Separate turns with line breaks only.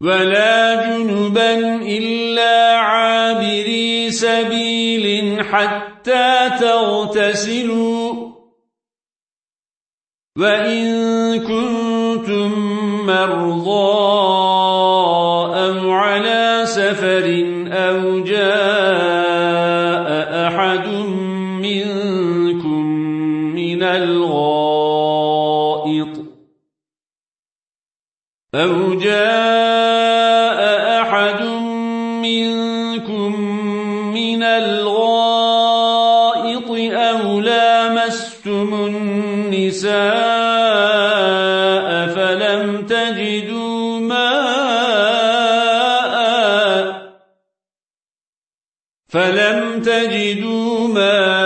ولا جنبا إلا عابري سبيل حتى تغتسلوا وإن كنتم مرضى أو على سفر أو جاء أحد منكم من الغائط أو جاء منكم من الغائط أو لامستم النساء فلم تجدوا ماء فلم تجدوا ماء